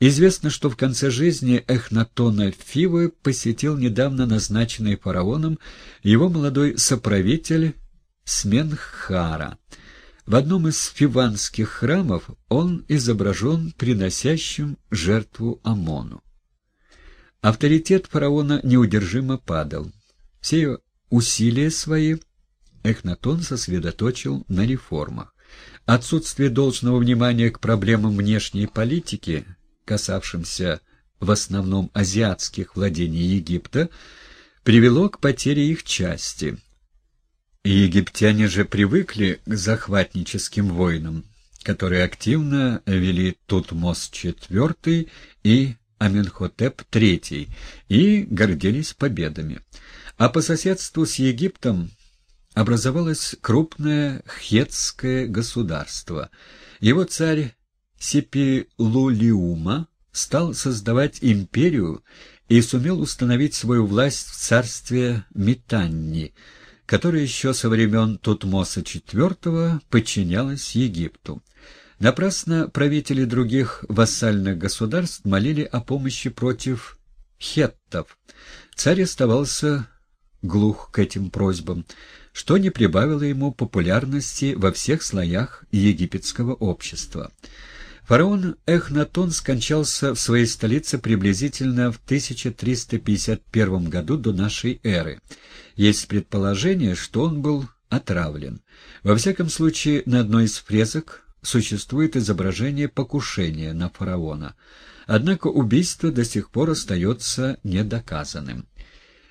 Известно, что в конце жизни Эхнатона Фивы посетил недавно назначенный фараоном его молодой соправитель Сменхара. В одном из фиванских храмов он изображен приносящим жертву Амону. Авторитет фараона неудержимо падал. Все усилия свои Эхнатон сосредоточил на реформах. Отсутствие должного внимания к проблемам внешней политики, касавшимся в основном азиатских владений Египта, привело к потере их части. Египтяне же привыкли к захватническим войнам, которые активно вели Тутмос IV и Аменхотеп III и гордились победами. А по соседству с Египтом образовалось крупное хетское государство. Его царь Сипилулиума стал создавать империю и сумел установить свою власть в царстве Митанни, которое еще со времен Тутмоса IV подчинялось Египту. Напрасно правители других вассальных государств молили о помощи против хеттов. Царь оставался глух к этим просьбам, что не прибавило ему популярности во всех слоях египетского общества. Фараон Эхнатон скончался в своей столице приблизительно в 1351 году до нашей эры. Есть предположение, что он был отравлен. Во всяком случае, на одной из фрезок существует изображение покушения на фараона. Однако убийство до сих пор остается недоказанным.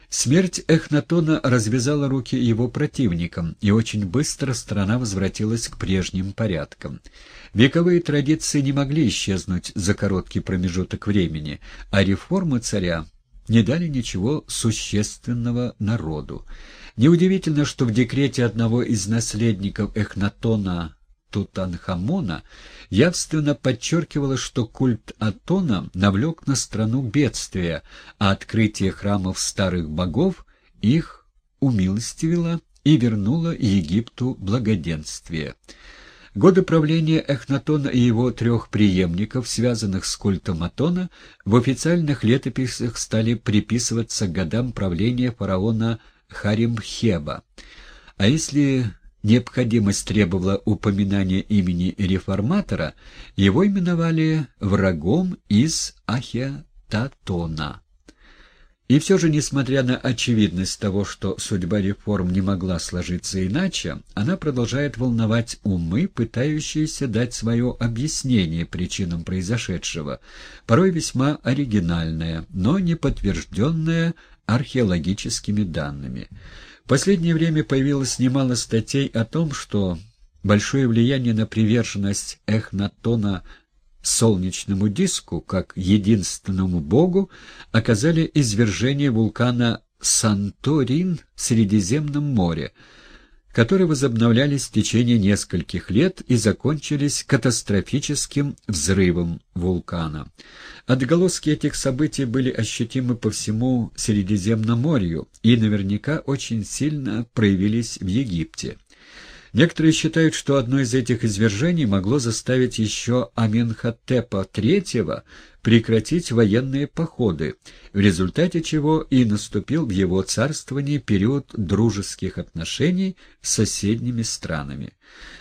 Смерть Эхнатона развязала руки его противникам, и очень быстро страна возвратилась к прежним порядкам. Вековые традиции не могли исчезнуть за короткий промежуток времени, а реформы царя не дали ничего существенного народу. Неудивительно, что в декрете одного из наследников Эхнатона Тутанхамона явственно подчеркивалось, что культ Атона навлек на страну бедствия, а открытие храмов старых богов их умилостивило и вернуло Египту благоденствие. Годы правления Эхнатона и его трех преемников, связанных с культом Атона, в официальных летописях стали приписываться годам правления фараона Харимхеба. А если необходимость требовала упоминания имени реформатора, его именовали врагом из Ахиататона. И все же, несмотря на очевидность того, что судьба реформ не могла сложиться иначе, она продолжает волновать умы, пытающиеся дать свое объяснение причинам произошедшего, порой весьма оригинальное, но не подтвержденное археологическими данными. В последнее время появилось немало статей о том, что большое влияние на приверженность Эхнатона солнечному диску, как единственному богу, оказали извержение вулкана Санторин в Средиземном море, которые возобновлялись в течение нескольких лет и закончились катастрофическим взрывом вулкана. Отголоски этих событий были ощутимы по всему Средиземноморью и наверняка очень сильно проявились в Египте. Некоторые считают, что одно из этих извержений могло заставить еще Аменхотепа III прекратить военные походы, в результате чего и наступил в его царствовании период дружеских отношений с соседними странами.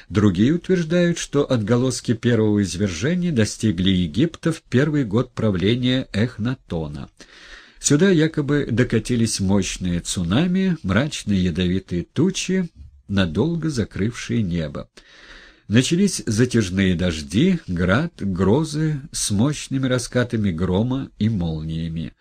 Другие утверждают, что отголоски первого извержения достигли Египта в первый год правления Эхнатона. Сюда якобы докатились мощные цунами, мрачные ядовитые тучи, надолго закрывшие небо. Начались затяжные дожди, град, грозы с мощными раскатами грома и молниями.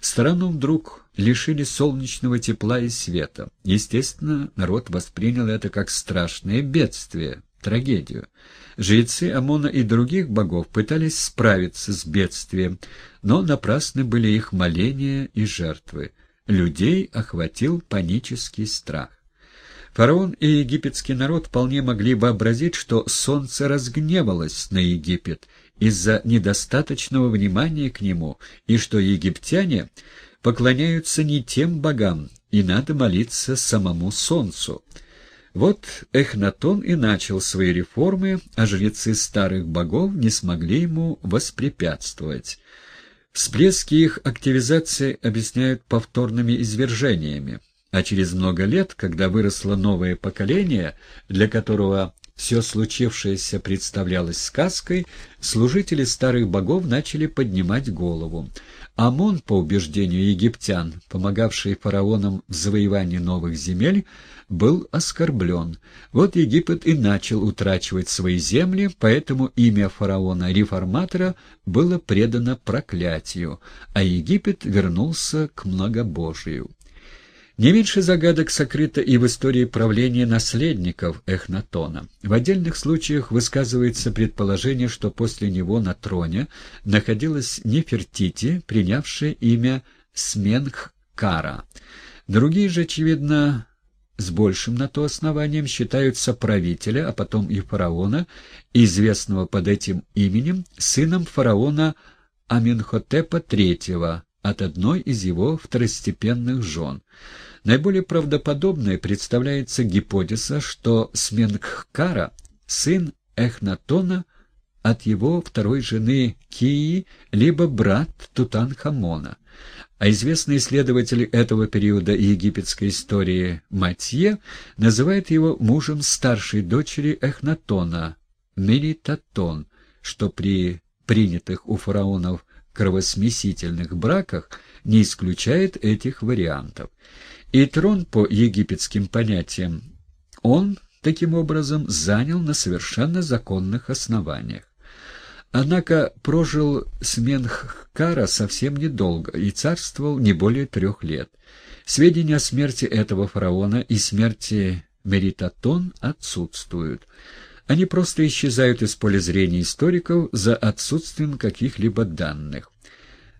Страну вдруг лишили солнечного тепла и света. Естественно, народ воспринял это как страшное бедствие, трагедию. Жрецы Амона и других богов пытались справиться с бедствием, но напрасны были их моления и жертвы. Людей охватил панический страх. Фараон и египетский народ вполне могли вообразить, что солнце разгневалось на Египет из-за недостаточного внимания к нему, и что египтяне поклоняются не тем богам, и надо молиться самому солнцу. Вот Эхнатон и начал свои реформы, а жрецы старых богов не смогли ему воспрепятствовать. Всплески их активизации объясняют повторными извержениями, а через много лет, когда выросло новое поколение, для которого все случившееся представлялось сказкой, служители старых богов начали поднимать голову. Амон, по убеждению египтян, помогавший фараонам в завоевании новых земель, был оскорблен. Вот Египет и начал утрачивать свои земли, поэтому имя фараона-реформатора было предано проклятию, а Египет вернулся к многобожию. Не меньше загадок сокрыто и в истории правления наследников Эхнатона. В отдельных случаях высказывается предположение, что после него на троне находилась Нефертити, принявшая имя Сменхкара. Другие же, очевидно, с большим на то основанием считают соправителя, а потом и фараона, известного под этим именем, сыном фараона Аменхотепа III, от одной из его второстепенных жен. Наиболее правдоподобной представляется гипотеза, что Сменхкара — сын Эхнатона от его второй жены Кии, либо брат Тутанхамона. А известный исследователь этого периода египетской истории Матье называет его мужем старшей дочери Эхнатона, Меритатон, что при принятых у фараонов кровосмесительных браках не исключает этих вариантов. И трон по египетским понятиям он, таким образом, занял на совершенно законных основаниях. Однако прожил Сменхкара совсем недолго и царствовал не более трех лет. Сведения о смерти этого фараона и смерти Меритатон отсутствуют. Они просто исчезают из поля зрения историков за отсутствием каких-либо данных.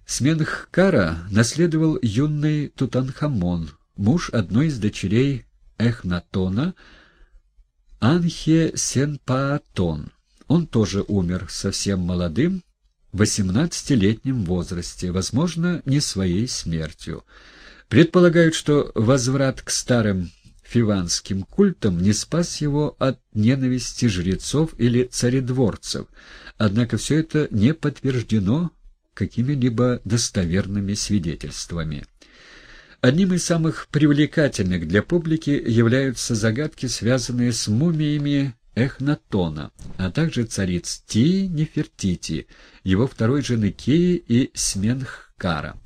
Сменхкара наследовал юный Тутанхамон, муж одной из дочерей Эхнатона, Анхе Сенпаатон. Он тоже умер совсем молодым, в 18-летнем возрасте, возможно, не своей смертью. Предполагают, что возврат к старым фиванским культам не спас его от ненависти жрецов или царедворцев, однако все это не подтверждено какими-либо достоверными свидетельствами. Одним из самых привлекательных для публики являются загадки, связанные с мумиями Эхнатона, а также цариц Ти Нефертити, его второй жены Кии и Сменхкара.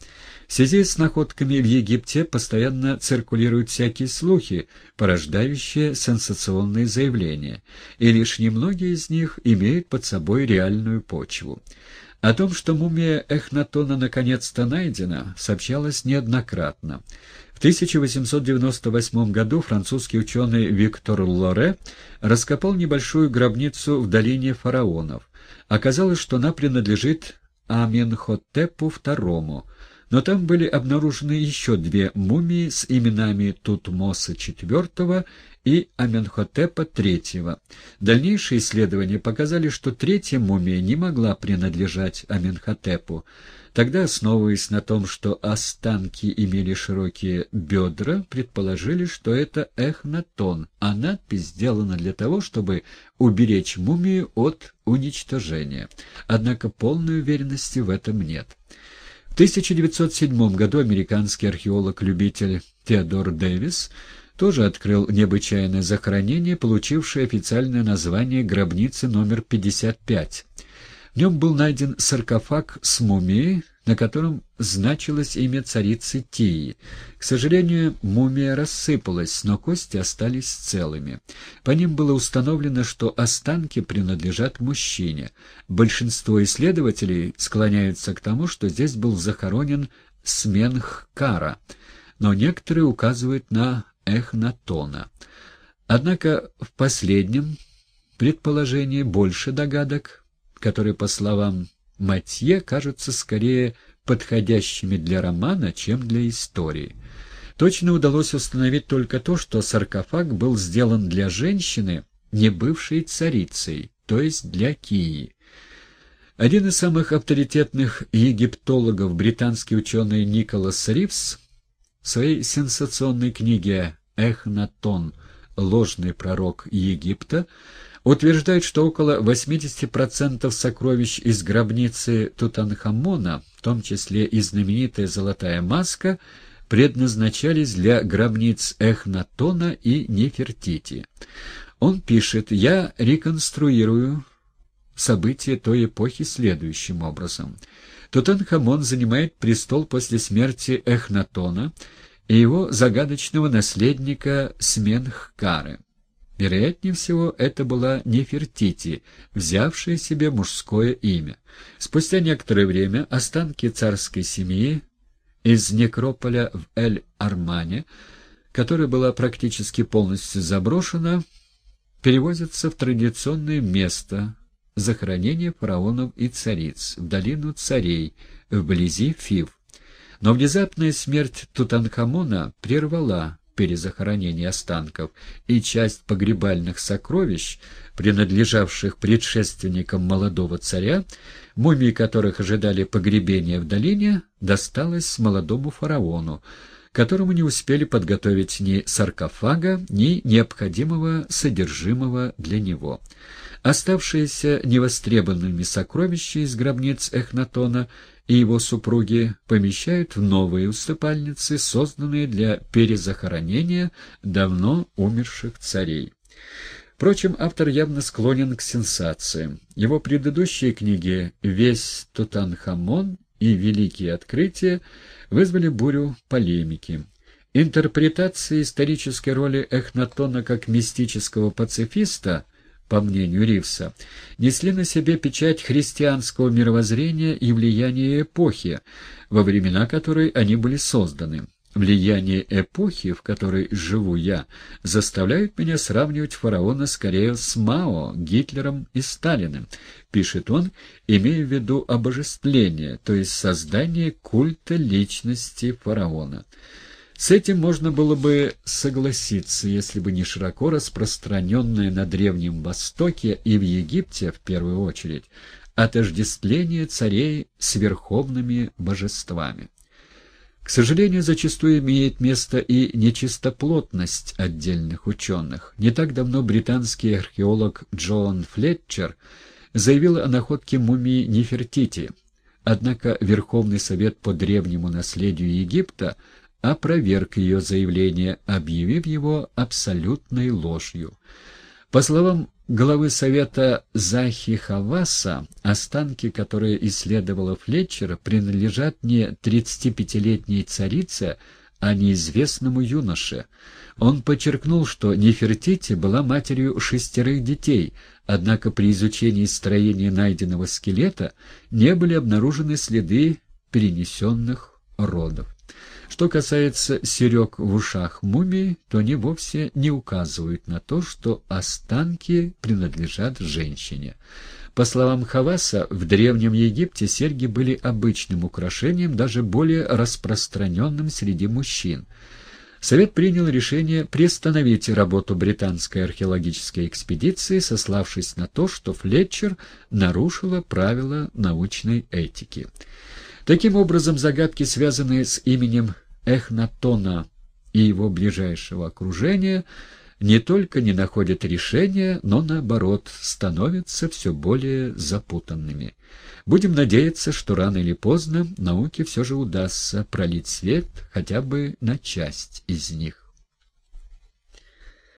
В связи с находками в Египте постоянно циркулируют всякие слухи, порождающие сенсационные заявления, и лишь немногие из них имеют под собой реальную почву. О том, что мумия Эхнатона наконец-то найдена, сообщалось неоднократно. В 1898 году французский ученый Виктор Лоре раскопал небольшую гробницу в долине фараонов. Оказалось, что она принадлежит Аменхотепу II, но там были обнаружены еще две мумии с именами Тутмоса IV и Аменхотепа III. Дальнейшие исследования показали, что третья мумия не могла принадлежать Аменхотепу. Тогда, основываясь на том, что останки имели широкие бедра, предположили, что это эхнатон, а надпись сделана для того, чтобы уберечь мумию от уничтожения. Однако полной уверенности в этом нет. В 1907 году американский археолог-любитель Теодор Дэвис тоже открыл необычайное захоронение, получившее официальное название «Гробницы номер 55». В нем был найден саркофаг с мумией, на котором значилось имя царицы Тии. К сожалению, мумия рассыпалась, но кости остались целыми. По ним было установлено, что останки принадлежат мужчине. Большинство исследователей склоняются к тому, что здесь был захоронен Сменхкара, но некоторые указывают на Эхнатона. Однако в последнем предположении больше догадок, которые, по словам Матье, кажутся скорее подходящими для романа, чем для истории. Точно удалось установить только то, что саркофаг был сделан для женщины, не бывшей царицей, то есть для Кии. Один из самых авторитетных египтологов, британский ученый Николас Ривз, в своей сенсационной книге «Эхнатон. ложный пророк Египта, утверждает, что около 80% сокровищ из гробницы Тутанхамона, в том числе и знаменитая золотая маска, предназначались для гробниц Эхнатона и Нефертити. Он пишет «Я реконструирую события той эпохи следующим образом. Тутанхамон занимает престол после смерти Эхнатона и его загадочного наследника Сменхкары. Вероятнее всего, это была Нефертити, взявшая себе мужское имя. Спустя некоторое время останки царской семьи из некрополя в Эль-Армане, которая была практически полностью заброшена, перевозятся в традиционное место захоронения фараонов и цариц, в долину царей, вблизи Фив. Но внезапная смерть Тутанхамона прервала перезахоронение останков, и часть погребальных сокровищ, принадлежавших предшественникам молодого царя, мумии которых ожидали погребения в долине, досталась молодому фараону, которому не успели подготовить ни саркофага, ни необходимого содержимого для него. Оставшиеся невостребованными сокровища из гробниц Эхнатона и его супруги помещают в новые усыпальницы, созданные для перезахоронения давно умерших царей. Впрочем, автор явно склонен к сенсациям. Его предыдущие книги «Весь Тутанхамон» и «Великие открытия» вызвали бурю полемики. Интерпретация исторической роли Эхнатона как мистического пацифиста – по мнению Ривса, несли на себе печать христианского мировоззрения и влияния эпохи, во времена которой они были созданы. Влияние эпохи, в которой живу я, заставляет меня сравнивать фараона скорее с Мао, Гитлером и Сталиным, пишет он, имея в виду обожествление, то есть создание культа личности фараона. С этим можно было бы согласиться, если бы не широко распространенное на Древнем Востоке и в Египте, в первую очередь, отождествление царей с верховными божествами. К сожалению, зачастую имеет место и нечистоплотность отдельных ученых. Не так давно британский археолог Джоан Флетчер заявил о находке мумии Нефертити. Однако Верховный Совет по древнему наследию Египта – опроверг ее заявление, объявив его абсолютной ложью. По словам главы Совета Захи Хаваса, останки, которые исследовала Флетчера, принадлежат не 35-летней царице, а неизвестному юноше. Он подчеркнул, что Нефертити была матерью шестерых детей, однако при изучении строения найденного скелета не были обнаружены следы перенесенных родов. Что касается серег в ушах мумии, то они вовсе не указывают на то, что останки принадлежат женщине. По словам Хаваса, в Древнем Египте серьги были обычным украшением, даже более распространенным среди мужчин. Совет принял решение приостановить работу британской археологической экспедиции, сославшись на то, что Флетчер нарушила правила научной этики. Таким образом, загадки, связанные с именем Эхнатона и его ближайшего окружения, не только не находят решения, но, наоборот, становятся все более запутанными. Будем надеяться, что рано или поздно науке все же удастся пролить свет хотя бы на часть из них.